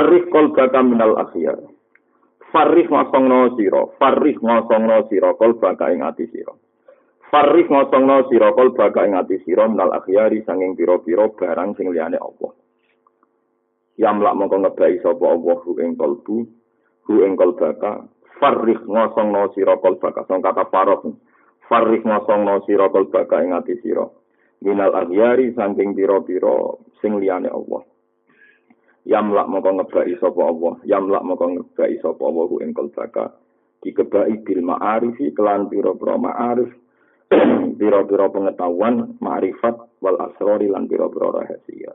Farih kolbaka minal akhyar. Farih ngosongno sira, farih ngosongno sira kolbaka ing ati sira. Farih ngosongno sira kolbaka ing ati sira minal akhyari sanging pira-pira barang sing liyane Allah. Yamlak mongko ngebai sapa Allah hu ing kolbu, hu ing kolbaka. Farih ngosongno sira kolbaka, sing kata farah. Farih ngosongno sira kolbaka ing ati sira. Minal akhyari sanging pira-pira sing liyane Allah. Yamlak moko ngebai sapa Allah. Yamlak moko ngebai sapa Allah ku ing kalbaka dikebai bil ma'arifi kelan pira-pira ma'arif pira-pira pengetahuan ma'rifat wal asrori lan pira-pira rahasia.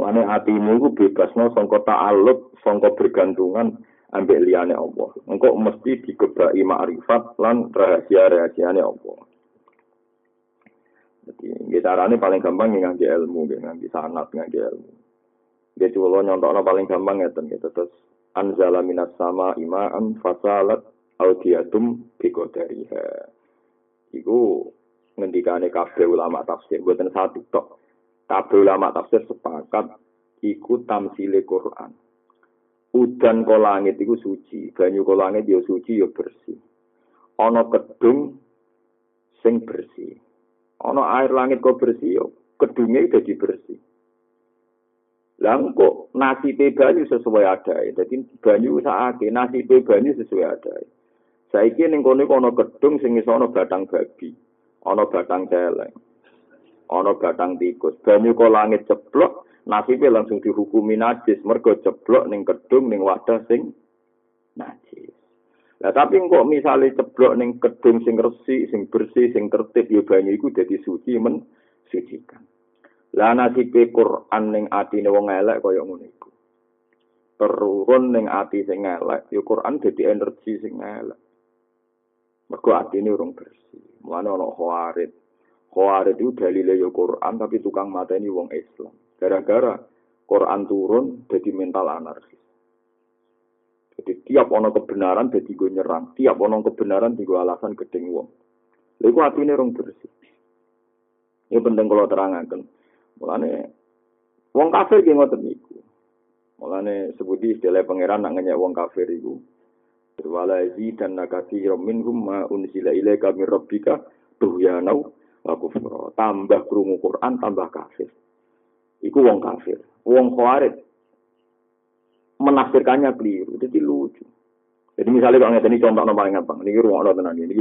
Mane atimu ku bebasno sangka ta'alluq sangka bergantungan ambek liyane Allah. Engko mesti dikebai ma'rifat lan rahasia-rahasiane Allah. Jadi, caranya paling gampang ngangge ilmu, ngangge sanat, ngangge ilmu. Dia coba nyontok paling gampang ya gitu. Terus anzala minas sama imaan fasalat audiatum bigodariha. Iku ngendikane kabeh ulama tafsir buatan satu tok. Kabeh ulama tafsir sepakat iku tamsile Quran. Udan ko langit iku suci, banyu ko langit yo suci yo bersih. Ana kedung sing bersih. Ana air langit kok bersih yo kedunge dadi bersih. Lah kok nasibe banyu sesuai ada. Jadi banyu sakake nasibe banyu sesuai ada. Saiki ning kono gedung sing iso ana batang babi, ana batang celeng. Ana batang tikus. Banyu kok langit ceplok, nasibe langsung dihukumi najis mergo ceplok ning gedung ning wadah sing najis. Lah tapi kok misalnya ceblok ning gedung sing resik, sing bersih, sing tertib ya banyu iku dadi suci men sucikan. Lah nasibe Quran ning atine wong elek kaya ngono iku. Terurun ning ati sing elek, ya Quran dadi energi sing elek. Mergo atine urung bersih. Mulane ana khawarit. Khawarit itu dalile ya Quran tapi tukang mateni wong Islam. Gara-gara Quran turun jadi mental anarkis. Jadi tiap ono kebenaran jadi gue nyerang, tiap ono kebenaran di gue alasan gedeng wong. Lalu hati ini orang bersih. Ini penting kalau terangkan. Mulane wong kafir ki ngoten niku. Mulane sebuti istilah pangeran nak ngenyek wong kafir iku. Wala dan nakati minhum ma unsila ilaika min rabbika tuhyanau wa kufra. Tambah krungu Quran tambah kafir. Iku wong kafir. Wong khawarij menafsirkannya keliru. Jadi lucu. Jadi misalnya kalau ngerti ini contoh paling gampang. Ini ruang tenan ini.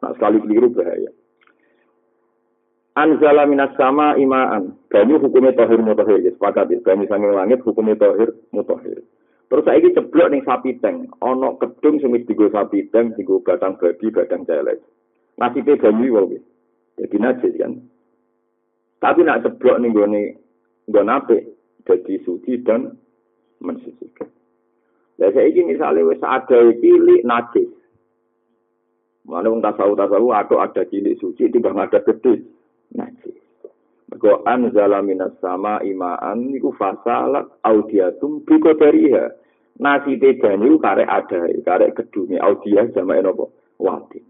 Nah, sekali keliru bahaya. Anzala minas sama imaan. Banyu hukumnya tohir mutohir. Ya, sepakat ya. Banyu sanging langit hukumnya tohir mutohir. Terus saya ini ceblok nih sapi teng. Ono kedung semis tiga sapi teng, tiga batang babi, batang celek. Nasibnya banyu wae. Jadi najis kan. Tapi nak ceblok nih gue nih gue nape jadi suci dan mensucikan. Ya saya ini misalnya wes ada pilih najis. Mana wong tasawu tasawu atau ada cilik suci tiba ada gede najis. Mergo anzala minas sama imaan iku fasalat audiatum biko dariha. Nasi karek ada, karek gedune audia sama enopo wati.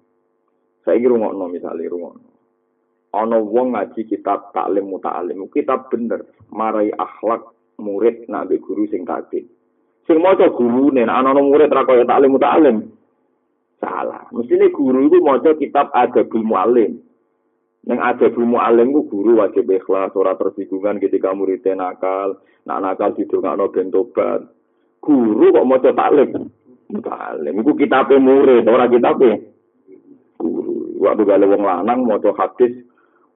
Saya kira ngono misalnya ngono. Ono wong ngaji kitab taklim muta'alim, kitab bener, marai akhlak murid nak guru sing kaki. Sing maca guru nek ana murid ra kaya taklim muta'alim. Salah. Mestine guru iku maca kitab adabul muallim. Neng ada ilmu alim ku guru wajib ikhlas, ora tersinggungan ketika muridnya nakal, nak nakal didongakno ben tobat. Guru kok maca taklim. Taklim iku kitabe murid, ora kitabe guru. Waktu gale wong lanang maca hadis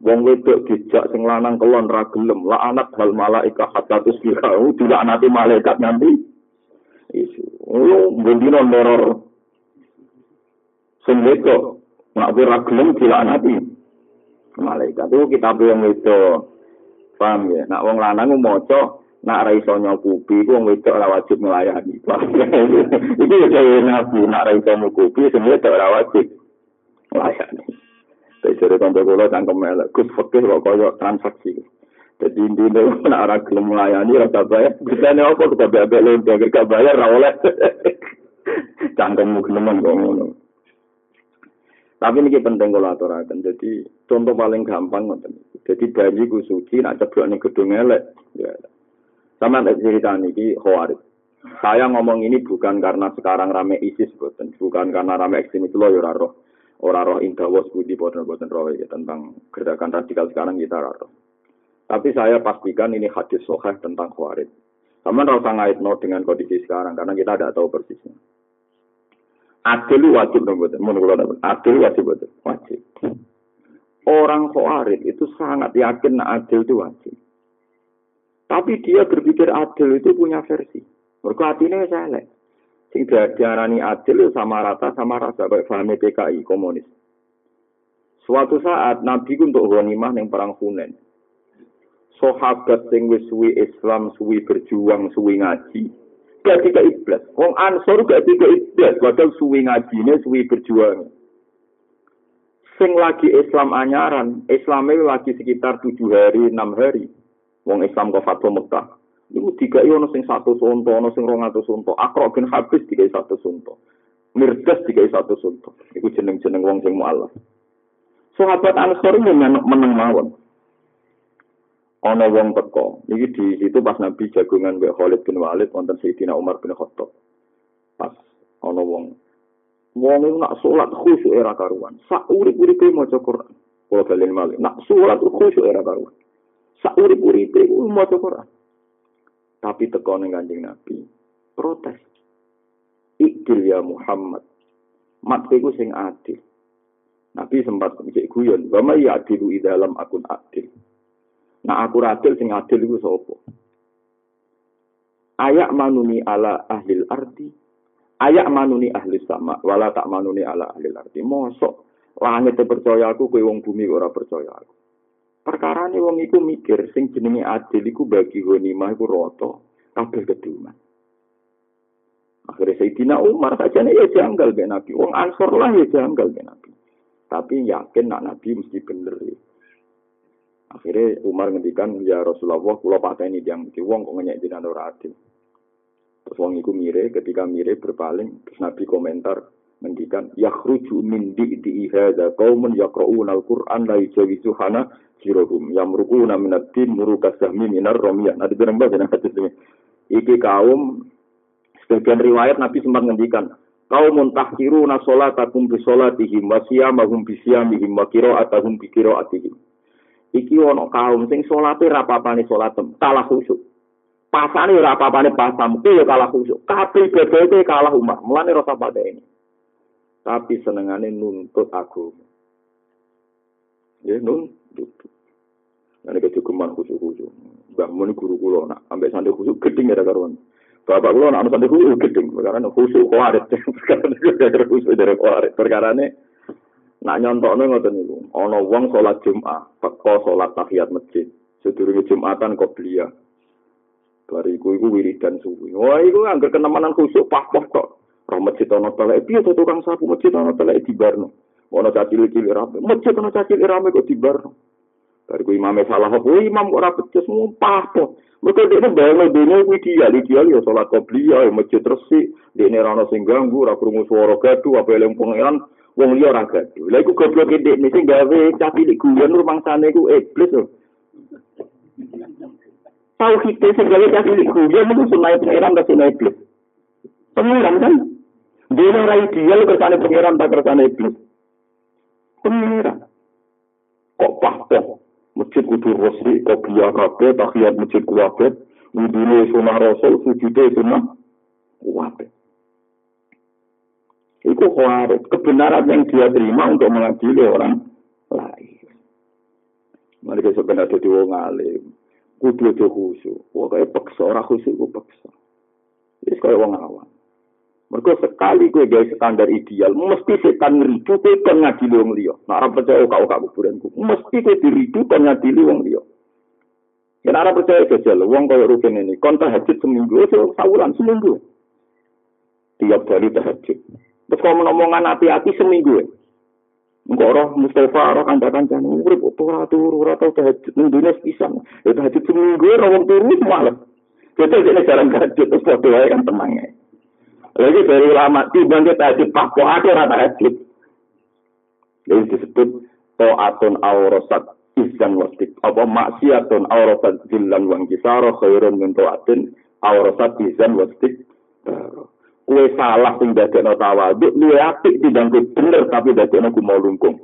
wong wedok dijak sing lanang kelon ra gelem, la anak hal malaika hatta tusbihu, dilaknati malaikat nanti. Isu. Oh, bendino neror. Sing wedok nak ora gelem dilaknati. Malaikat itu kita yang itu paham ya nak wong lanang maca nak ra iso nyokupi ku wong wedok ora wajib melayani iki ya kaya nabi nak ra iso nyokupi sing wedok ora wajib melayani Jadi tante kula cangkem elek, Gus Fakih kok kaya transaksi. Jadi intinya nak ora gelem melayani rasa bayar. Bisane apa kita bebek lho, gak bayar ra oleh. Cangkemmu gelem kok ngono. Tapi ini penting kalau aturakan. Jadi contoh paling gampang Jadi banyu ku suci, nak ceblok nih gedung elek. Ya. Sama ada cerita ini khawarid. Saya ngomong ini bukan karena sekarang rame ISIS, bukan, bukan karena rame ekstremis lo ya roh. Orang roh indawas budi boten boten roh ya tentang gerakan radikal sekarang kita roh. Tapi saya pastikan ini hadis soheh tentang khawarij. Sama rasa ngaitno dengan kondisi sekarang karena kita tidak tahu persisnya. Adil wajib dong betul. Menurut adil wajib betul. Wajib. Orang khawarij itu sangat yakin adil itu wajib. Tapi dia berpikir adil itu punya versi. Mereka hatinya selek. Sing diarani adil sama rata sama rasa kayak paham PKI komunis. Suatu saat Nabi untuk ghanimah yang perang Hunain. Sahabat sing wis suwi Islam, suwi berjuang, suwi ngaji, gak tiga iblis. Wong Ansor gak tiga iblis, padahal suwi ngajine, suwi berjuang. Sing lagi Islam anyaran, Islamnya lagi sekitar tujuh hari, enam hari. Wong Islam kok fatwa Mekah. Iku tiga ono sing satu sunto, ono rong atau sunto. Akro bin Habis tiga satu sunto. Mirdas tiga satu sunto. Iku jeneng-jeneng wong sing mu'alaf. Sahabat Ansor ini meneng mawon. Ana wong teko. Iki di situ pas Nabi jagungan mbek Khalid bin Walid wonten Sayyidina Umar bin Khattab. Pas ana wong wong nak salat khusyuk era karuan. Sak urip-uripe maca Quran. Kalau kalian malik, nak salat khusyuk era karuan. Sak urip-uripe maca Quran. Tapi teko ning Kanjeng Nabi protes. Ikil ya Muhammad. Mat iku sing adil. Nabi sempat ngecek guyon, "Wa may ya'dilu idalam akun adil." Nah aku adil sing adil iku sapa? Ayak manuni ala ahli ardi. Ayak manuni ahli sama, wala tak manuni ala ahli ardi. Mosok langit percaya aku, kowe wong bumi ora percaya aku. Perkara ini wong iku mikir sing jenenge adil iku bagi ghanimah iku rata kabeh keduman. Akhirnya Sayyidina Umar saja nih ya janggal ben Nabi. Wong Ansor lah ya janggal ben Nabi. Tapi yakin nak Nabi mesti bener ya. Akhirnya Umar ngendikan ya Rasulullah, kula pateni yang iki wong kok ngenyek jenengan ora adil. Terus wong iku mire, ketika mire berpaling, terus Nabi komentar ngendikan yakhruju min di hadza qaumun yaqra'una al-Qur'an la yujawizu hana sirohum yamruquna min ad-din sahmi minar romiyan. Ada barang yang hadis ini. Iki kaum sebagian riwayat Nabi sempat ngendikan kaum muntahkiruna sholatakum bi sholatihim wa siyamahum bi siyamihim wa qira'atahum bi qira'atihim iki ana kaum sing salate ra apa-apane salat kalah khusyuk. Pasane ora apa-apane pasam, ku ya kalah khusyuk. Kabeh ibadate kalah umat. Mulane rasa ini. Tapi senengane nuntut aku. Ya nuntut. Nanti kecukupan khusyuk-khusyuk. Mbah mun guru kula nak ambek santri khusyuk gedeng ya karuan. Bapak kula nak santri khusyuk gedeng karena khusyuk kuarit. Perkara khusyuk dari kuarit. Perkara ini Nak nyontokno ngoten niku. Ana wong salat Jumat, teko salat tahiyat masjid. Sedurunge Jumatan kok belia. Bariku iku wiridan suwi. Wah, iku anggar kenemanan khusuk pah-pah kok. Roh masjid ana telek piye to tukang sapu masjid ana telek di barno. Ana cacil cilik rame. Masjid ana cacil rame kok di barno. Bariku imame salah apa? Imam kok ora becus mung pah-pah. Mereka dia bayang dunia kuwi dia, dia ya sholat qobliyah, ya masjid resik, dia ini rana sing ganggu, ora krungu suara gaduh, apa yang pangeran, wong liya ora gaduh. Lha iku goblok ndek mesti gawe cah cilik guyon rumangsane iku iblis lho. Tau kita sing gawe cah cilik guyon iku sunai pangeran ta sunai iblis. Pangeran kan dene ora ideal kersane pangeran tak kersane iblis. Pangeran. Kok pahpoh masjid kudu resik kok biya kabeh tahiyat masjid kuwabe wudune sunah rasul sujude sunah kuwabe Itu khawarij. Kebenaran yang dia terima untuk mengadili orang lain. Mereka sebenarnya jadi wong alim. Kudu aja khusyuk. Wah kayak paksa. Orang khusyuk ku paksa. Jadi kayak wong awam. Mereka sekali gue gaya standar ideal, mesti setan ngeridu gue kan ngadili wong liya. Nah, orang percaya kau kau kuburanku, mesti gue diridu kan ngadili wong liya. Ya, orang percaya jajal, wong kaya rukin ini, kontak tahajud seminggu, itu sawulan seminggu. Tiap hari tahajud. Terus kalau ngomongan hati-hati seminggu ya. Enggak roh Mustafa roh kanca-kanca urip ora turu ora tau tahajud ning dunia pisan. Ya tahajud seminggu ora wong turu malah. Kita ini jarang tahajud terus padha wae kan tenangnya. Lagi dari ulama tiba kita tahajud kok ate ora tahajud. Jadi disebut ta'atun awrasat izan wastik. Apa maksiatun awrasat jillan wang kisara khairun min ta'atin awrasat izan wastik Kue salah sing dadekno tawaduk, luwe apik timbang bener tapi dadekno mau lungkung.